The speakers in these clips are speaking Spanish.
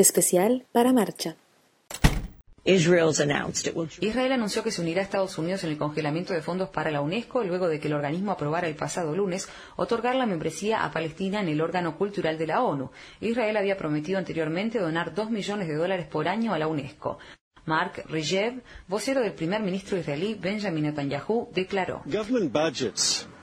Especial para Marcha. Israel anunció que se unirá a Estados Unidos en el congelamiento de fondos para la UNESCO luego de que el organismo aprobara el pasado lunes otorgar la membresía a Palestina en el órgano cultural de la ONU. Israel había prometido anteriormente donar dos millones de dólares por año a la UNESCO. Mark Regev, vocero del primer ministro israelí Benjamin Netanyahu, declaró.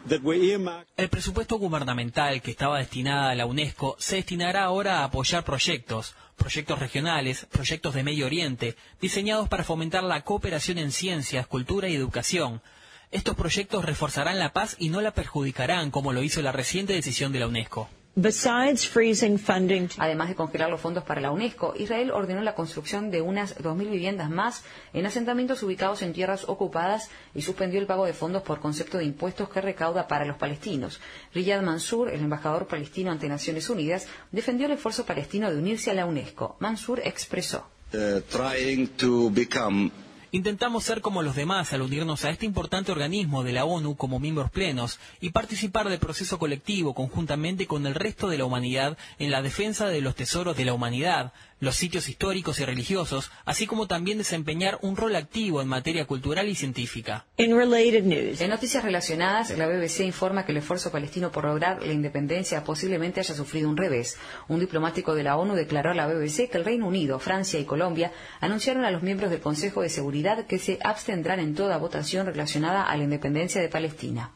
El presupuesto gubernamental que estaba destinado a la UNESCO se destinará ahora a apoyar proyectos, proyectos regionales, proyectos de Medio Oriente, diseñados para fomentar la cooperación en ciencias, cultura y educación. Estos proyectos reforzarán la paz y no la perjudicarán como lo hizo la reciente decisión de la UNESCO. Además de congelar los fondos para la UNESCO, Israel ordenó la construcción de unas 2.000 viviendas más en asentamientos ubicados en tierras ocupadas y suspendió el pago de fondos por concepto de impuestos que recauda para los palestinos. Riyad Mansour, el embajador palestino ante Naciones Unidas, defendió el esfuerzo palestino de unirse a la UNESCO. Mansour expresó. Uh, Intentamos ser como los demás al unirnos a este importante organismo de la ONU como miembros plenos y participar del proceso colectivo conjuntamente con el resto de la humanidad en la defensa de los tesoros de la humanidad, los sitios históricos y religiosos, así como también desempeñar un rol activo en materia cultural y científica. En noticias relacionadas, la BBC informa que el esfuerzo palestino por lograr la independencia posiblemente haya sufrido un revés. Un diplomático de la ONU declaró a la BBC que el Reino Unido, Francia y Colombia anunciaron a los miembros del Consejo de Seguridad que se abstendrán en toda votación relacionada a la independencia de Palestina.